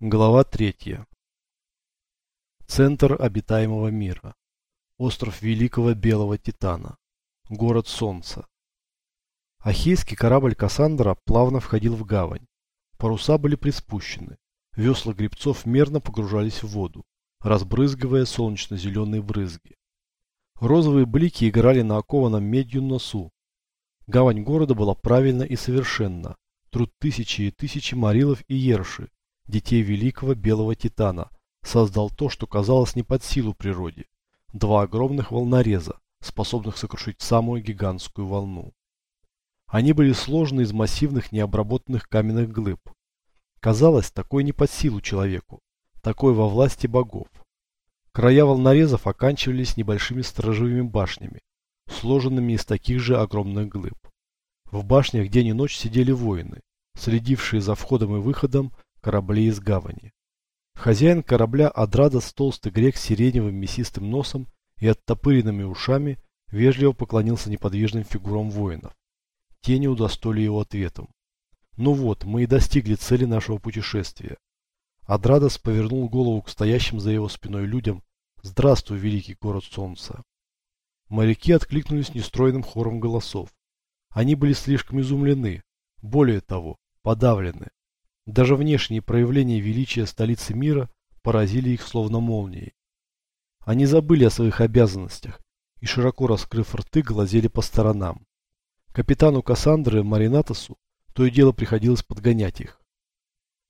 Глава третья. Центр обитаемого мира. Остров Великого Белого Титана. Город Солнца. Ахейский корабль Кассандра плавно входил в гавань. Паруса были приспущены. Весла гребцов мерно погружались в воду, разбрызгивая солнечно-зеленые брызги. Розовые блики играли на окованном медью носу. Гавань города была правильна и совершенна. Труд тысячи и тысячи марилов и ерши, детей великого белого титана, создал то, что казалось не под силу природе. Два огромных волнореза, способных сокрушить самую гигантскую волну. Они были сложены из массивных необработанных каменных глыб. Казалось, такой не под силу человеку, такой во власти богов. Края волнорезов оканчивались небольшими сторожевыми башнями, сложенными из таких же огромных глыб. В башнях день и ночь сидели воины, следившие за входом и выходом кораблей из гавани. Хозяин корабля Адрадос, толстый грек с сиреневым мясистым носом и оттопыренными ушами, вежливо поклонился неподвижным фигурам воинов. Те не удостоили его ответом. Ну вот, мы и достигли цели нашего путешествия. Адрадос повернул голову к стоящим за его спиной людям. Здравствуй, великий город солнца. Моряки откликнулись нестройным хором голосов. Они были слишком изумлены, более того, подавлены. Даже внешние проявления величия столицы мира поразили их словно молнией. Они забыли о своих обязанностях и, широко раскрыв рты, глазели по сторонам. Капитану Кассандры Маринатосу то и дело приходилось подгонять их.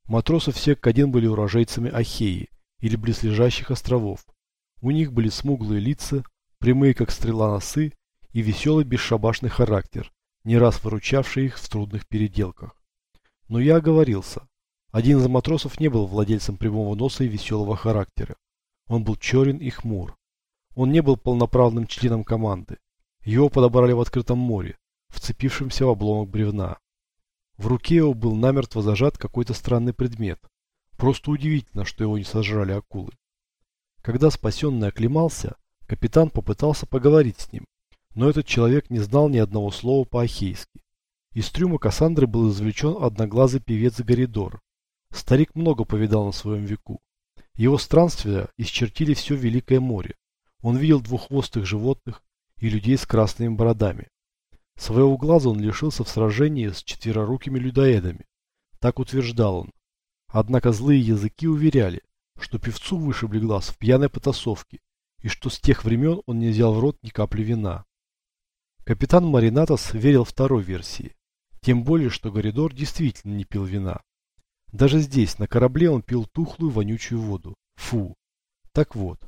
Матросы все как один были урожейцами Ахеи или близлежащих островов. У них были смуглые лица, прямые как стрела носы и веселый бесшабашный характер, не раз выручавший их в трудных переделках. Но я оговорился. Один из матросов не был владельцем прямого носа и веселого характера. Он был черен и хмур. Он не был полноправным членом команды. Его подобрали в открытом море, вцепившимся в обломок бревна. В руке его был намертво зажат какой-то странный предмет. Просто удивительно, что его не сожрали акулы. Когда спасенный оклемался, капитан попытался поговорить с ним, но этот человек не знал ни одного слова по-ахейски. Из трюма Кассандры был извлечен одноглазый певец Горидор. Старик много повидал на своем веку. Его странствия исчертили все Великое море. Он видел двуххвостых животных и людей с красными бородами. Своего глаза он лишился в сражении с четверорукими людоедами. Так утверждал он. Однако злые языки уверяли, что певцу вышибли глаз в пьяной потасовке, и что с тех времен он не взял в рот ни капли вина. Капитан Маринатос верил второй версии. Тем более, что Горидор действительно не пил вина. Даже здесь, на корабле, он пил тухлую, вонючую воду. Фу. Так вот,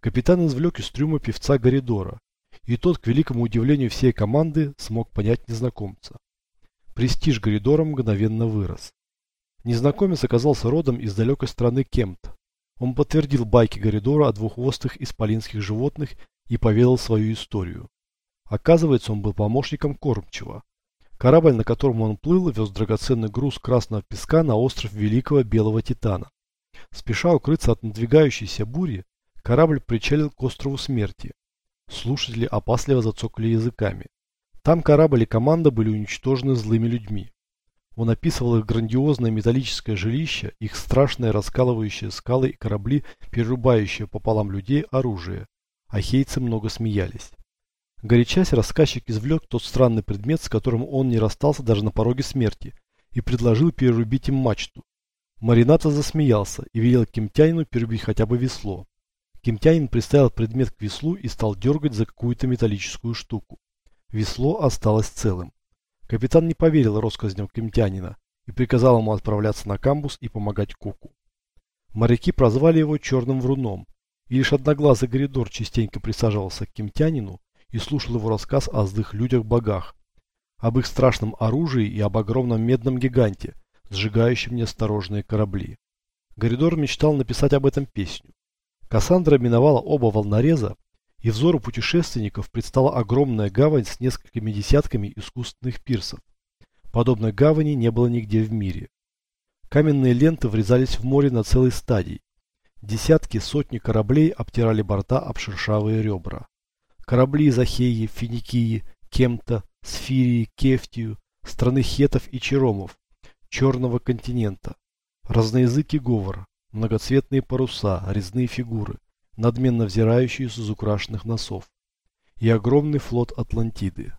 капитан извлек из трюма певца Горидора, и тот, к великому удивлению всей команды, смог понять незнакомца. Престиж Горидора мгновенно вырос. Незнакомец оказался родом из далекой страны Кемт. Он подтвердил байки Горидора о двуххвостых исполинских животных и поведал свою историю. Оказывается, он был помощником кормчего, Корабль, на котором он плыл, вез драгоценный груз красного песка на остров Великого Белого Титана. Спеша укрыться от надвигающейся бури, корабль причалил к острову Смерти. Слушатели опасливо зацокали языками. Там корабль и команда были уничтожены злыми людьми. Он описывал их грандиозное металлическое жилище, их страшные раскалывающие скалы и корабли, перерубающие пополам людей оружие. Ахейцы много смеялись. Горячась, рассказчик извлек тот странный предмет, с которым он не расстался даже на пороге смерти, и предложил перерубить им мачту. Марината засмеялся и велел кемтянину перерубить хотя бы весло. Кемтянин приставил предмет к веслу и стал дергать за какую-то металлическую штуку. Весло осталось целым. Капитан не поверил россказням кемтянина и приказал ему отправляться на камбус и помогать Куку. Моряки прозвали его Черным Вруном, и лишь одноглазый Горидор частенько присаживался к кемтянину, и слушал его рассказ о злых людях-богах, об их страшном оружии и об огромном медном гиганте, сжигающем неосторожные корабли. Горидор мечтал написать об этом песню. Кассандра миновала оба волнореза, и взору путешественников предстала огромная гавань с несколькими десятками искусственных пирсов. Подобной гавани не было нигде в мире. Каменные ленты врезались в море на целой стадии. Десятки, сотни кораблей обтирали борта об шершавые ребра. Корабли из Ахеи, Финикии, Кемта, Сфирии, Кефтию, страны хетов и черомов, Черного континента. Разноязыкий говор, многоцветные паруса, резные фигуры, надменно взирающие с украшенных носов. И огромный флот Атлантиды.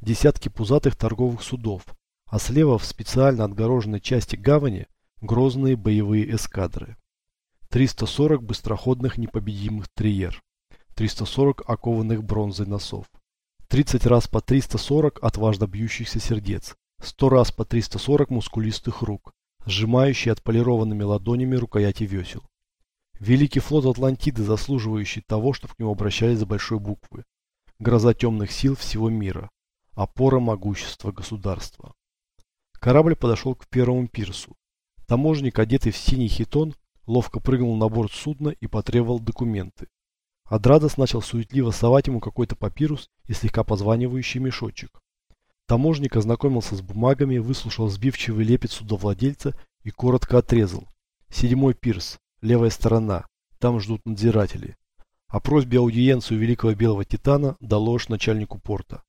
Десятки пузатых торговых судов, а слева в специально отгороженной части гавани грозные боевые эскадры. 340 быстроходных непобедимых триер, 340 окованных бронзой носов, 30 раз по 340 отважно бьющихся сердец, 100 раз по 340 мускулистых рук, сжимающие отполированными ладонями рукояти весел. Великий флот Атлантиды, заслуживающий того, чтобы к нему обращались за большой буквы. Гроза темных сил всего мира. Опора могущества государства. Корабль подошел к первому пирсу. Таможник, одетый в синий хитон, ловко прыгнул на борт судна и потребовал документы. Адрадос начал суетливо совать ему какой-то папирус и слегка позванивающий мешочек. Таможник ознакомился с бумагами, выслушал сбивчивый лепет судовладельца и коротко отрезал. Седьмой пирс, левая сторона, там ждут надзиратели. О просьбе аудиенцию Великого Белого Титана доложь начальнику порта.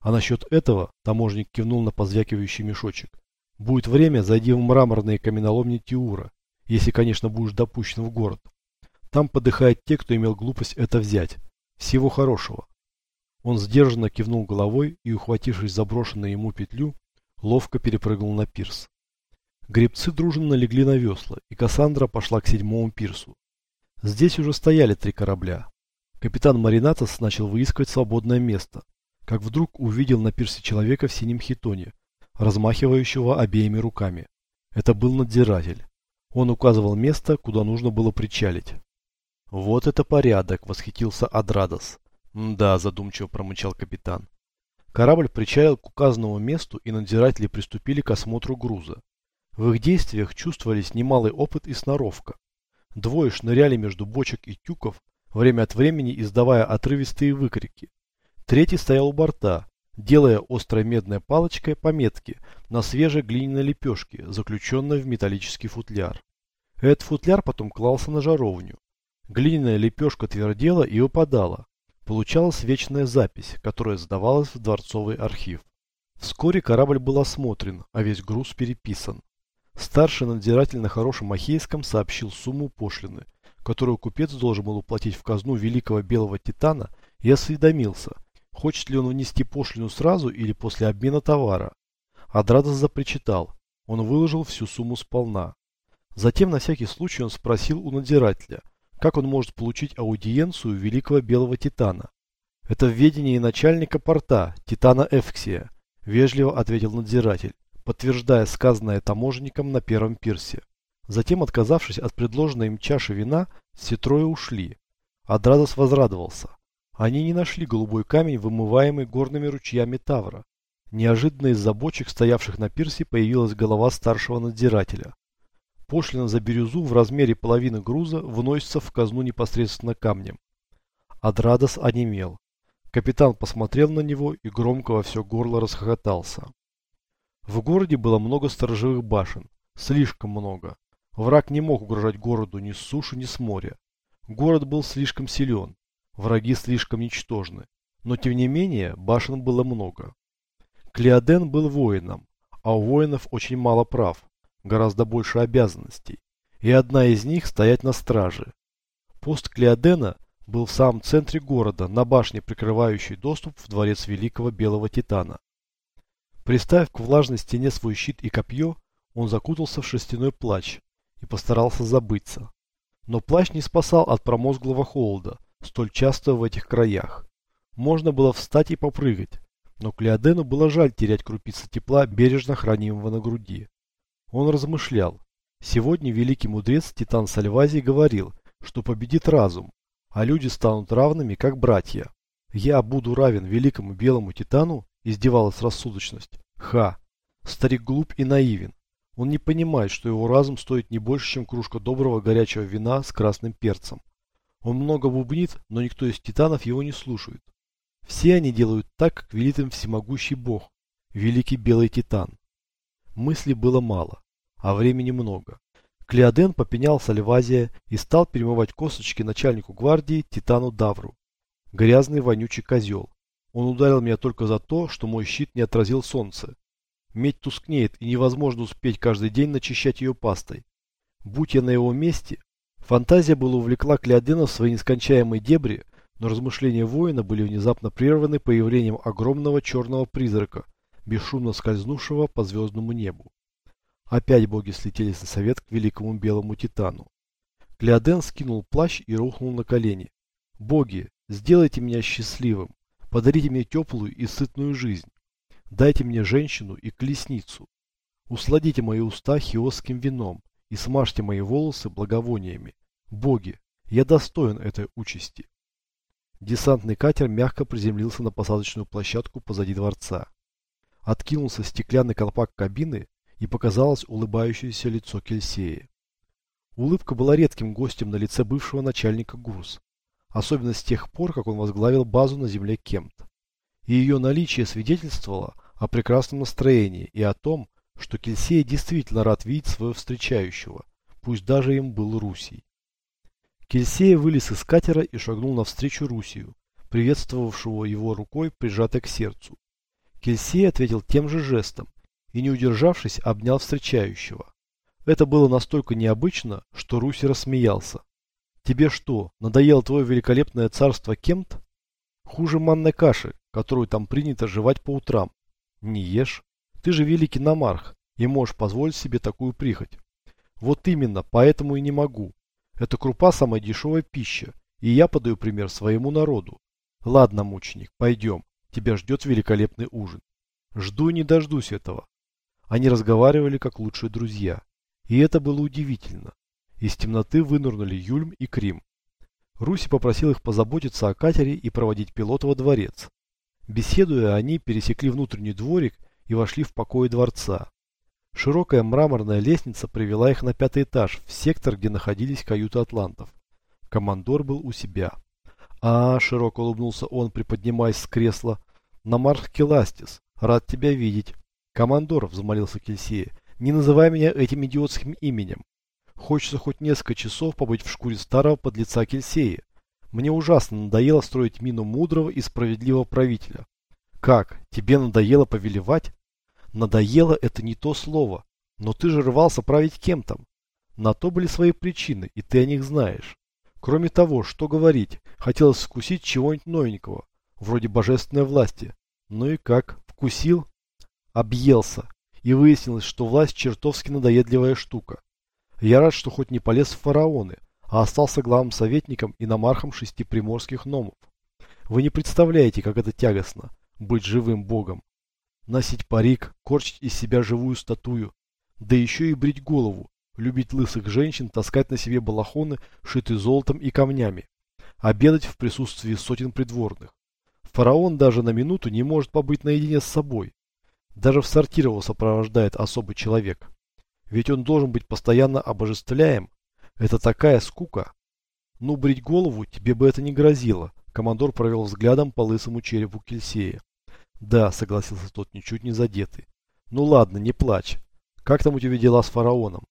А насчет этого таможник кивнул на позвякивающий мешочек. Будет время, зайди в мраморные каменоломни Тиура если, конечно, будешь допущен в город. Там подыхают те, кто имел глупость это взять. Всего хорошего. Он сдержанно кивнул головой и, ухватившись за брошенную ему петлю, ловко перепрыгнул на пирс. Гребцы дружно легли на весла, и Кассандра пошла к седьмому пирсу. Здесь уже стояли три корабля. Капитан Маринатос начал выискивать свободное место, как вдруг увидел на пирсе человека в синем хитоне, размахивающего обеими руками. Это был надзиратель. Он указывал место, куда нужно было причалить. «Вот это порядок!» – восхитился Адрадос. «Да», – задумчиво промычал капитан. Корабль причалил к указанному месту, и надзиратели приступили к осмотру груза. В их действиях чувствовались немалый опыт и сноровка. Двое шныряли между бочек и тюков, время от времени издавая отрывистые выкрики. Третий стоял у борта, делая острой медной палочкой пометки на свежей глиняной лепешке, заключенной в металлический футляр. Этот футляр потом клался на жаровню. Глиняная лепешка твердела и выпадала. Получалась вечная запись, которая сдавалась в дворцовый архив. Вскоре корабль был осмотрен, а весь груз переписан. Старший надзиратель на хорошем ахейском сообщил сумму пошлины, которую купец должен был уплатить в казну великого белого титана, и осведомился – Хочет ли он внести пошлину сразу или после обмена товара? Адрадос запричитал. Он выложил всю сумму сполна. Затем на всякий случай он спросил у надзирателя, как он может получить аудиенцию великого белого титана. Это в ведении начальника порта, титана Эвксия, вежливо ответил надзиратель, подтверждая сказанное таможенником на первом пирсе. Затем, отказавшись от предложенной им чаши вина, все трое ушли. Адрадос возрадовался. Они не нашли голубой камень, вымываемый горными ручьями Тавра. Неожиданно из-за бочек, стоявших на пирсе, появилась голова старшего надзирателя. Пошлина за бирюзу в размере половины груза выносится в казну непосредственно камнем. Адрадос онемел. Капитан посмотрел на него и громко во все горло расхохотался. В городе было много сторожевых башен. Слишком много. Враг не мог угрожать городу ни с суши, ни с моря. Город был слишком силен. Враги слишком ничтожны, но тем не менее башен было много. Клеоден был воином, а у воинов очень мало прав, гораздо больше обязанностей, и одна из них стоять на страже. Пост Клеодена был в самом центре города, на башне, прикрывающей доступ в дворец Великого Белого Титана. Приставив к влажной стене свой щит и копье, он закутался в шерстяной плащ и постарался забыться. Но плащ не спасал от промозглого холода, столь часто в этих краях. Можно было встать и попрыгать, но Клеодену было жаль терять крупицы тепла, бережно хранимого на груди. Он размышлял. Сегодня великий мудрец Титан Сальвазий говорил, что победит разум, а люди станут равными, как братья. Я буду равен великому белому Титану? Издевалась рассудочность. Ха! Старик глуп и наивен. Он не понимает, что его разум стоит не больше, чем кружка доброго горячего вина с красным перцем. Он много бубнит, но никто из титанов его не слушает. Все они делают так, как велит им всемогущий бог, великий белый титан. Мыслей было мало, а времени много. Клеоден попенял Сальвазия и стал перемывать косточки начальнику гвардии Титану Давру. Грязный вонючий козел. Он ударил меня только за то, что мой щит не отразил солнце. Медь тускнеет, и невозможно успеть каждый день начищать ее пастой. Будь я на его месте, фантазия была увлекла Клеодена в свои нескончаемые дебри, но размышления воина были внезапно прерваны появлением огромного черного призрака, бесшумно скользнувшего по звездному небу. Опять боги слетелись на совет к великому белому титану. Клеоден скинул плащ и рухнул на колени. «Боги, сделайте меня счастливым, подарите мне теплую и сытную жизнь, дайте мне женщину и колесницу, усладите мои уста хиосским вином и смажьте мои волосы благовониями. Боги, я достоин этой участи». Десантный катер мягко приземлился на посадочную площадку позади дворца. Откинулся стеклянный колпак кабины и показалось улыбающееся лицо Кельсея. Улыбка была редким гостем на лице бывшего начальника ГУРС, особенно с тех пор, как он возглавил базу на земле Кемт. И ее наличие свидетельствовало о прекрасном настроении и о том, что Кельсей действительно рад видеть своего встречающего, пусть даже им был Русий. Кельсей вылез из катера и шагнул навстречу Русию, приветствовавшего его рукой, прижатой к сердцу. Кельсей ответил тем же жестом и, не удержавшись, обнял встречающего. Это было настолько необычно, что Руси рассмеялся. «Тебе что, надоело твое великолепное царство Кемт? Хуже манной каши, которую там принято жевать по утрам. Не ешь. Ты же великий намарх и можешь позволить себе такую прихоть. Вот именно, поэтому и не могу. Это крупа самая дешевая пища, и я подаю пример своему народу. Ладно, мученик, пойдем. Тебя ждет великолепный ужин. Жду и не дождусь этого. Они разговаривали как лучшие друзья. И это было удивительно. Из темноты вынырнули Юльм и Крим. Руси попросил их позаботиться о катере и проводить пилота во дворец. Беседуя, они пересекли внутренний дворик и вошли в покои дворца. Широкая мраморная лестница привела их на пятый этаж, в сектор, где находились каюты атлантов. Командор был у себя. «А, — широко улыбнулся он, приподнимаясь с кресла, — Намарх Келастис, рад тебя видеть. «Командор», — взмолился Кельсея, — «не называй меня этим идиотским именем. Хочется хоть несколько часов побыть в шкуре старого подлеца Кельсея. Мне ужасно надоело строить мину мудрого и справедливого правителя. Как, тебе надоело повелевать? Надоело – это не то слово. Но ты же рвался править кем-то. На то были свои причины, и ты о них знаешь. Кроме того, что говорить, хотелось вкусить чего-нибудь новенького, вроде божественной власти. Ну и как, вкусил? объелся, и выяснилось, что власть чертовски надоедливая штука. Я рад, что хоть не полез в фараоны, а остался главным советником и намархом шести приморских номов. Вы не представляете, как это тягостно – быть живым богом. Носить парик, корчить из себя живую статую, да еще и брить голову, любить лысых женщин, таскать на себе балахоны, шитые золотом и камнями, обедать в присутствии сотен придворных. Фараон даже на минуту не может побыть наедине с собой, даже в сортир его сопровождает особый человек. Ведь он должен быть постоянно обожествляем. Это такая скука. Ну, брить голову тебе бы это не грозило. Командор провел взглядом по лысому черепу Кельсея. Да, согласился тот, ничуть не задетый. Ну ладно, не плачь. Как там у тебя дела с фараоном?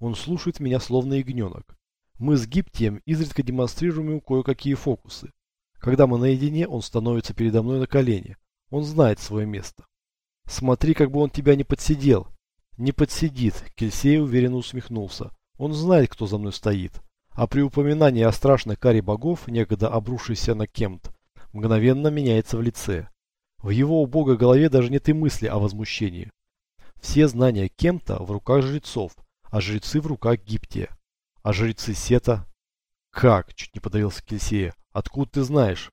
Он слушает меня словно ягненок. Мы с Гиптием изредка демонстрируем ему кое-какие фокусы. Когда мы наедине, он становится передо мной на колени. Он знает свое место. Смотри, как бы он тебя не подсидел. Не подсидит, Кельсей уверенно усмехнулся. Он знает, кто за мной стоит. А при упоминании о страшной каре богов, некогда обрушившейся на Кемт, мгновенно меняется в лице. В его убогой голове даже нет и мысли о возмущении. Все знания Кемта в руках жрецов, а жрецы в руках Гиптия. А жрецы Сета... Как? Чуть не подавился Кельсея. Откуда ты знаешь?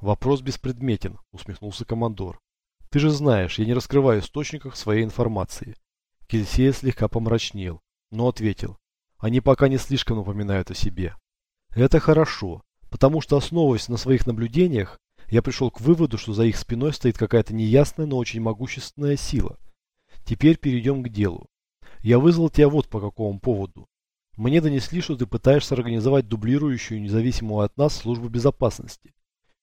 Вопрос беспредметен, усмехнулся командор. Ты же знаешь, я не раскрываю источников своей информации. Кельсея слегка помрачнел, но ответил. Они пока не слишком напоминают о себе. Это хорошо, потому что основываясь на своих наблюдениях, я пришел к выводу, что за их спиной стоит какая-то неясная, но очень могущественная сила. Теперь перейдем к делу. Я вызвал тебя вот по какому поводу. Мне донесли, что ты пытаешься организовать дублирующую, независимую от нас, службу безопасности.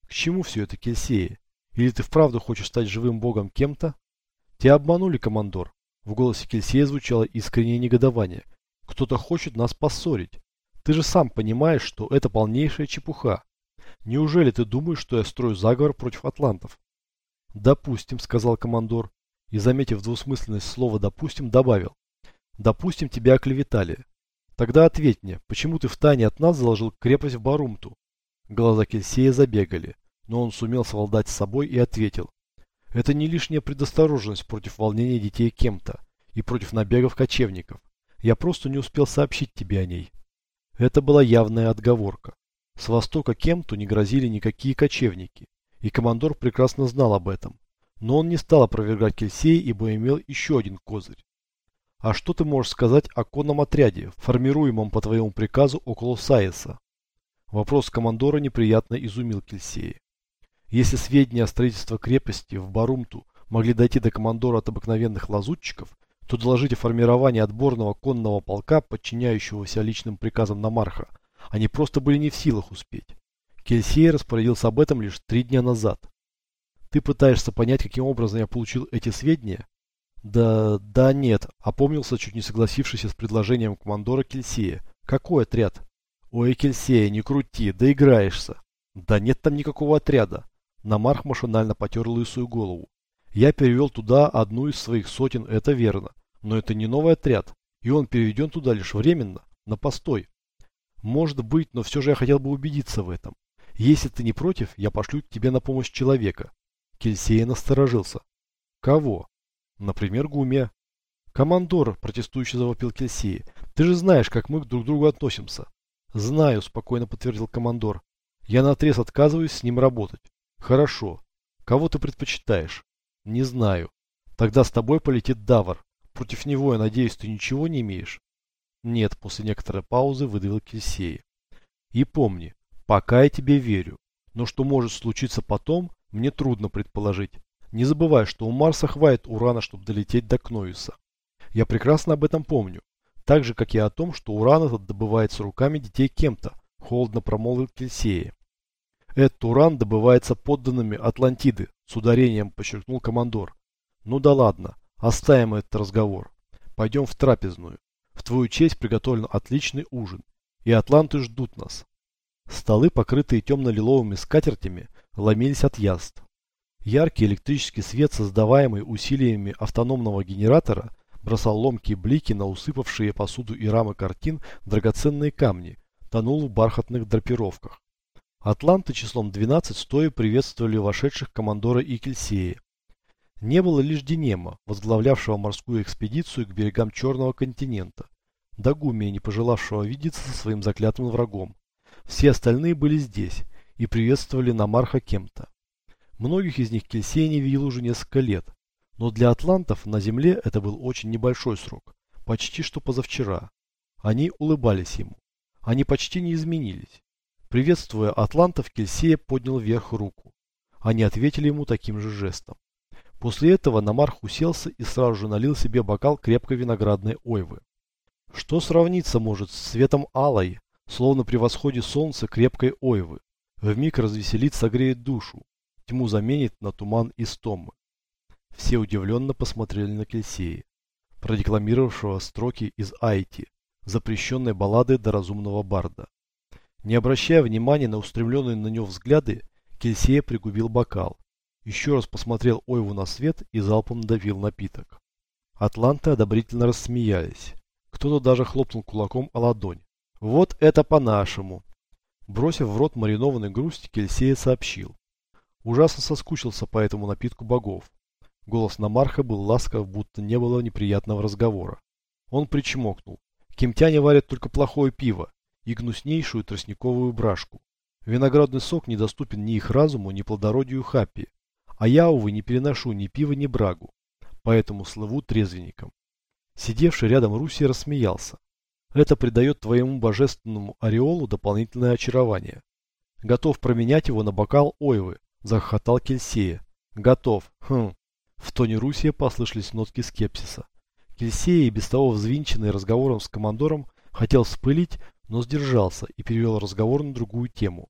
К чему все это, Кельсея? Или ты вправду хочешь стать живым богом кем-то? Тебя обманули, командор. В голосе Кельсея звучало искреннее негодование. Кто-то хочет нас поссорить. Ты же сам понимаешь, что это полнейшая чепуха. Неужели ты думаешь, что я строю заговор против атлантов? Допустим, сказал командор, и, заметив двусмысленность слова «допустим», добавил. Допустим, тебя оклеветали. Тогда ответь мне, почему ты втайне от нас заложил крепость в Барумту? Глаза Кельсея забегали, но он сумел совладать с собой и ответил. Это не лишняя предосторожность против волнения детей кем-то и против набегов кочевников. Я просто не успел сообщить тебе о ней. Это была явная отговорка. С востока кем-то не грозили никакие кочевники, и командор прекрасно знал об этом. Но он не стал опровергать Кельсея, ибо имел еще один козырь. А что ты можешь сказать о конном отряде, формируемом по твоему приказу около Саиса? Вопрос командора неприятно изумил Кельсея. Если сведения о строительстве крепости в Барумту могли дойти до командора от обыкновенных лазутчиков, то доложить о формировании отборного конного полка, подчиняющегося личным приказам Намарха, они просто были не в силах успеть. Кельсей распорядился об этом лишь три дня назад. Ты пытаешься понять, каким образом я получил эти сведения? Да, да нет, опомнился, чуть не согласившийся с предложением командора Кельсея. Какой отряд? Ой, Кельсея, не крути, доиграешься. Да нет там никакого отряда. Намарх машинально потер лысую голову. Я перевел туда одну из своих сотен, это верно. Но это не новый отряд. И он переведен туда лишь временно, на постой. Может быть, но все же я хотел бы убедиться в этом. Если ты не против, я пошлю к тебе на помощь человека. Кельсея насторожился. Кого? Например, Гумия. Командор, протестующий завопил Кельсея, ты же знаешь, как мы друг к другу относимся. Знаю, спокойно подтвердил командор. Я наотрез отказываюсь с ним работать. Хорошо. Кого ты предпочитаешь? Не знаю. Тогда с тобой полетит Давар. Против него, я надеюсь, ты ничего не имеешь? Нет, после некоторой паузы выдавил Кельсея. И помни, пока я тебе верю. Но что может случиться потом, мне трудно предположить. Не забывай, что у Марса хватит урана, чтобы долететь до Кноюса. Я прекрасно об этом помню. Так же, как и о том, что уран этот добывается руками детей кем-то, холодно промолвил Кельсея. Этот уран добывается подданными Атлантиды, с ударением подчеркнул командор. Ну да ладно, оставим этот разговор. Пойдем в трапезную. В твою честь приготовлен отличный ужин, и атланты ждут нас. Столы, покрытые темно-лиловыми скатертями, ломились от яств. Яркий электрический свет, создаваемый усилиями автономного генератора, бросал ломкие блики на усыпавшие посуду и рамы картин драгоценные камни, тонул в бархатных драпировках. Атланты числом 12 стоя приветствовали вошедших командора и Кельсея. Не было лишь Динема, возглавлявшего морскую экспедицию к берегам Черного континента, Дагумия, не пожелавшего видеться со своим заклятым врагом. Все остальные были здесь и приветствовали Намарха кем-то. Многих из них Кельсей не видел уже несколько лет, но для атлантов на Земле это был очень небольшой срок, почти что позавчера. Они улыбались ему. Они почти не изменились. Приветствуя атлантов, Кельсея поднял вверх руку. Они ответили ему таким же жестом. После этого Намарх уселся и сразу же налил себе бокал крепкой виноградной ойвы. Что сравниться может с светом алой, словно при восходе солнца крепкой ойвы? Вмиг развеселит, согреет душу, тьму заменит на туман из томы. Все удивленно посмотрели на Кельсея, продекламировавшего строки из Айти, запрещенной баллады до разумного барда. Не обращая внимания на устремленные на него взгляды, Кельсея пригубил бокал, еще раз посмотрел Ойву на свет и залпом давил напиток. Атланты одобрительно рассмеялись. Кто-то даже хлопнул кулаком о ладонь. «Вот это по-нашему!» Бросив в рот маринованный грусть, Кельсея сообщил. Ужасно соскучился по этому напитку богов. Голос Намарха был ласков, будто не было неприятного разговора. Он причмокнул. Кемтяне варят только плохое пиво и гнуснейшую тростниковую брашку. Виноградный сок недоступен ни их разуму, ни плодородию Хаппи. А я, увы, не переношу ни пива, ни брагу. Поэтому слыву трезвенником. Сидевший рядом Руси рассмеялся. Это придает твоему божественному ореолу дополнительное очарование. Готов променять его на бокал ойвы, захохотал Кельсея. Готов. Хм. В тоне Русия послышались нотки скепсиса. Кельсея, без того взвинченный разговором с командором, хотел вспылить, но сдержался и перевел разговор на другую тему.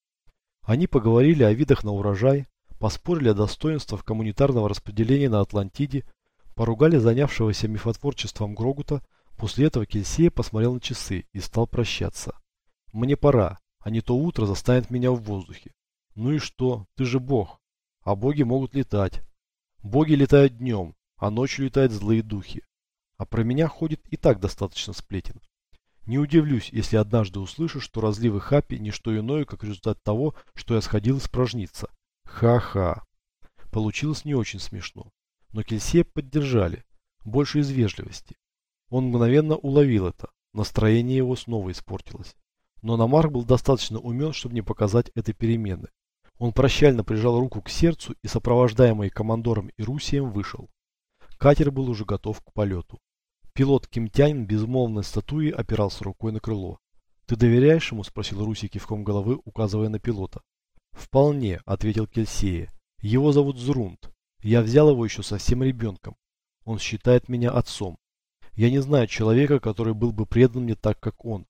Они поговорили о видах на урожай, поспорили о достоинствах коммунитарного распределения на Атлантиде, поругали занявшегося мифотворчеством Грогута, после этого Кельсея посмотрел на часы и стал прощаться. «Мне пора, а не то утро застанет меня в воздухе». «Ну и что? Ты же бог. А боги могут летать. Боги летают днем, а ночью летают злые духи. А про меня ходит и так достаточно сплетен. Не удивлюсь, если однажды услышу, что разливы хаппи – не что иное, как результат того, что я сходил испражниться. Ха-ха. Получилось не очень смешно. Но Кельсея поддержали. Больше из вежливости. Он мгновенно уловил это. Настроение его снова испортилось. Но Намарк был достаточно умен, чтобы не показать этой перемены. Он прощально прижал руку к сердцу и, сопровождаемый командором и Русием, вышел. Катер был уже готов к полету. Пилот Кимтянин безмолвной статуей опирался рукой на крыло. «Ты доверяешь ему?» – спросил Руси кивком головы, указывая на пилота. «Вполне», – ответил Кельсея. «Его зовут Зрунд. Я взял его еще совсем ребенком. Он считает меня отцом. Я не знаю человека, который был бы предан мне так, как он.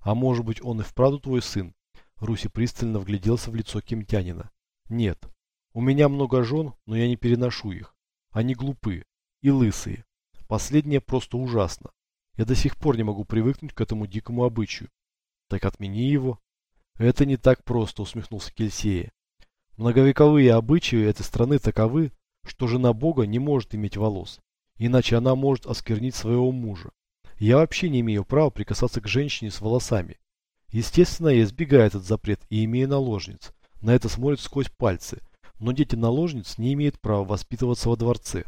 А может быть, он и вправду твой сын, Руси пристально вгляделся в лицо кемтянина. Нет, у меня много жен, но я не переношу их. Они глупы и лысые. Последнее просто ужасно. Я до сих пор не могу привыкнуть к этому дикому обычаю. Так отмени его. Это не так просто, усмехнулся Кельсея. Многовековые обычаи этой страны таковы, что жена Бога не может иметь волос, иначе она может осквернить своего мужа. Я вообще не имею права прикасаться к женщине с волосами, Естественно, я избегаю этот запрет и имею наложниц. На это смотрят сквозь пальцы. Но дети наложниц не имеют права воспитываться во дворце.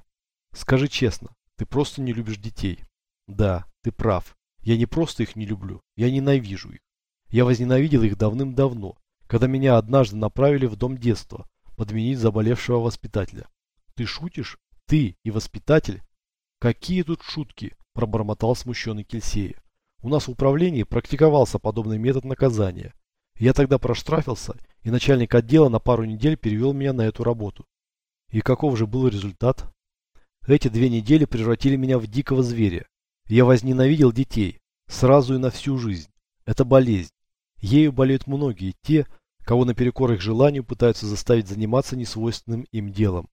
Скажи честно, ты просто не любишь детей. Да, ты прав. Я не просто их не люблю, я ненавижу их. Я возненавидел их давным-давно, когда меня однажды направили в дом детства, подменить заболевшего воспитателя. Ты шутишь? Ты и воспитатель? Какие тут шутки? Пробормотал смущенный Кельсея. У нас в управлении практиковался подобный метод наказания. Я тогда проштрафился, и начальник отдела на пару недель перевел меня на эту работу. И каков же был результат? Эти две недели превратили меня в дикого зверя. Я возненавидел детей, сразу и на всю жизнь. Это болезнь. Ею болеют многие, те, кого наперекор их желанию пытаются заставить заниматься несвойственным им делом.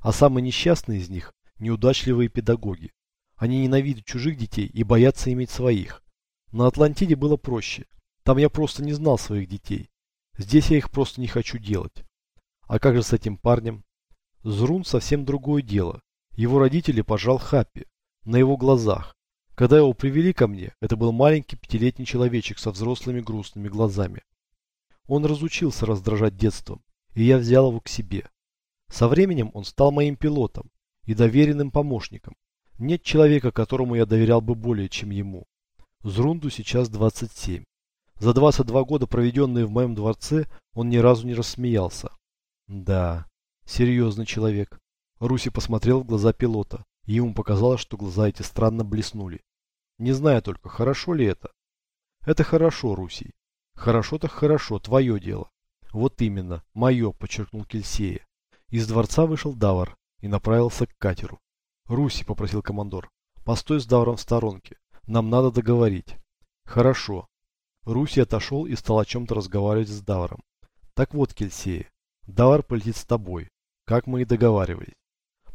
А самые несчастные из них – неудачливые педагоги. Они ненавидят чужих детей и боятся иметь своих. На Атлантиде было проще. Там я просто не знал своих детей. Здесь я их просто не хочу делать. А как же с этим парнем? Зрун совсем другое дело. Его родители пожал Хаппи. На его глазах. Когда его привели ко мне, это был маленький пятилетний человечек со взрослыми грустными глазами. Он разучился раздражать детством, и я взял его к себе. Со временем он стал моим пилотом и доверенным помощником. Нет человека, которому я доверял бы более, чем ему. Зрунду сейчас 27. За 22 года, проведенные в моем дворце, он ни разу не рассмеялся. Да, серьезный человек. Руси посмотрел в глаза пилота, и ему показалось, что глаза эти странно блеснули. Не знаю только, хорошо ли это. Это хорошо, Руси. Хорошо так хорошо, твое дело. Вот именно, мое, подчеркнул Кельсея. Из дворца вышел Давар и направился к катеру. Руси, попросил командор, постой с Даваром в сторонке. Нам надо договорить. Хорошо. Руси отошел и стал о чем-то разговаривать с Даваром. Так вот, Кельсея, Давар полетит с тобой, как мы и договаривались.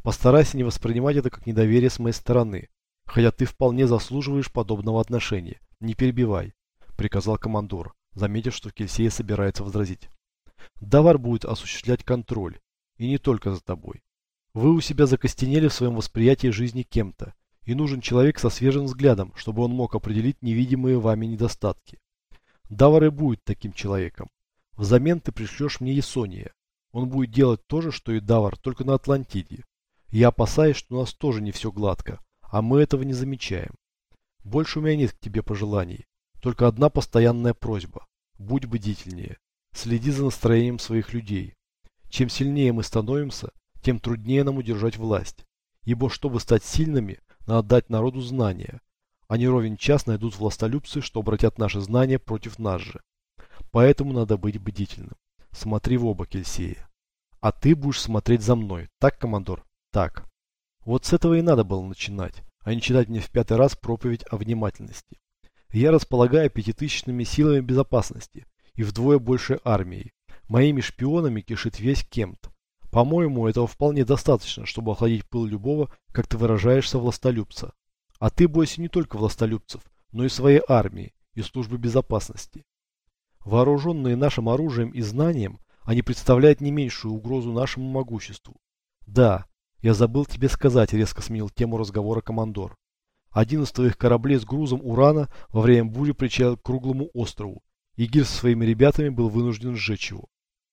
Постарайся не воспринимать это как недоверие с моей стороны, хотя ты вполне заслуживаешь подобного отношения. Не перебивай, приказал командор, заметив, что Кельсея собирается возразить. Давар будет осуществлять контроль, и не только за тобой. Вы у себя закостенели в своем восприятии жизни кем-то, и нужен человек со свежим взглядом, чтобы он мог определить невидимые вами недостатки. Давар и будет таким человеком. Взамен ты пришлешь мне Есония. Он будет делать то же, что и Давар, только на Атлантиде. Я опасаюсь, что у нас тоже не все гладко, а мы этого не замечаем. Больше у меня нет к тебе пожеланий. Только одна постоянная просьба. Будь бдительнее. Следи за настроением своих людей. Чем сильнее мы становимся, тем труднее нам удержать власть. Ибо чтобы стать сильными, надо дать народу знания. Они ровен час найдут властолюбцы, что обратят наши знания против нас же. Поэтому надо быть бдительным. Смотри в оба, Кельсея. А ты будешь смотреть за мной. Так, командор? Так. Вот с этого и надо было начинать, а не читать мне в пятый раз проповедь о внимательности. Я располагаю пятитысячными силами безопасности и вдвое больше армией. Моими шпионами кишит весь Кемт. По-моему, этого вполне достаточно, чтобы охладить пыл любого, как ты выражаешься, властолюбца. А ты бойся не только властолюбцев, но и своей армии и службы безопасности. Вооруженные нашим оружием и знанием, они представляют не меньшую угрозу нашему могуществу. Да, я забыл тебе сказать, резко сменил тему разговора командор. Один из твоих кораблей с грузом урана во время бури причалил к круглому острову, и Гир со своими ребятами был вынужден сжечь его.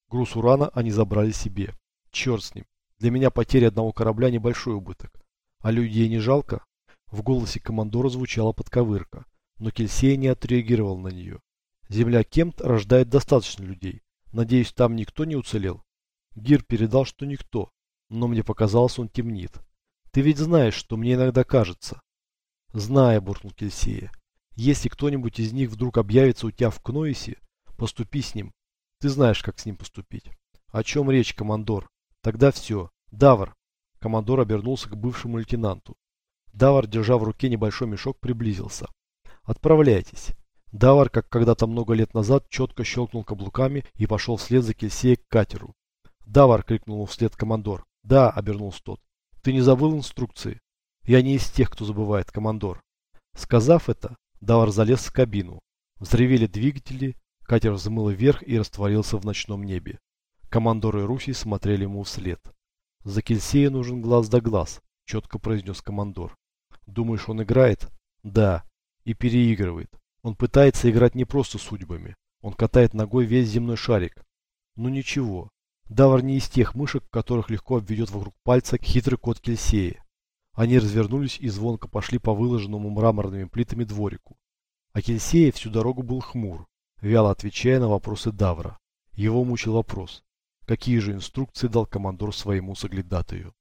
Груз урана они забрали себе. Черт с ним. Для меня потеря одного корабля небольшой убыток. А людей не жалко? В голосе командора звучала подковырка, но Кельсей не отреагировал на нее. Земля Кемт рождает достаточно людей. Надеюсь, там никто не уцелел? Гир передал, что никто, но мне показалось, он темнит. Ты ведь знаешь, что мне иногда кажется. Знаю, буркнул Кельсея. Если кто-нибудь из них вдруг объявится у тебя в Кноисе, поступи с ним. Ты знаешь, как с ним поступить. О чем речь, командор? Тогда все. Давр. Командор обернулся к бывшему лейтенанту. Давар, держа в руке небольшой мешок, приблизился. Отправляйтесь. Давар, как когда-то много лет назад, четко щелкнул каблуками и пошел вслед за Кельсея к катеру. «Давар!» — крикнул вслед командор. «Да!» — обернулся тот. «Ты не забыл инструкции?» «Я не из тех, кто забывает, командор». Сказав это, Давар залез в кабину. Взревели двигатели, катер взмыл вверх и растворился в ночном небе. Командор и Руси смотрели ему вслед. «За Кельсея нужен глаз да глаз», — четко произнес командор. «Думаешь, он играет?» «Да. И переигрывает. Он пытается играть не просто судьбами. Он катает ногой весь земной шарик. Ну ничего. Давар не из тех мышек, которых легко обведет вокруг пальца хитрый кот Кельсея. Они развернулись и звонко пошли по выложенному мраморными плитами дворику. А Кельсея всю дорогу был хмур, вяло отвечая на вопросы Давра. Его мучил вопрос, какие же инструкции дал командор своему соглядатаю.